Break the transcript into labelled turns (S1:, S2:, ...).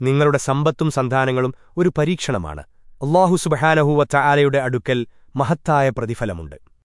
S1: നിങ്ങളുടെ സമ്പത്തും സന്താനങ്ങളും ഒരു പരീക്ഷണമാണ്. അള്ളാഹു സുബഹാനഹുവ ആലയുടെ അടുക്കൽ മഹത്തായ പ്രതിഫലമുണ്ട്.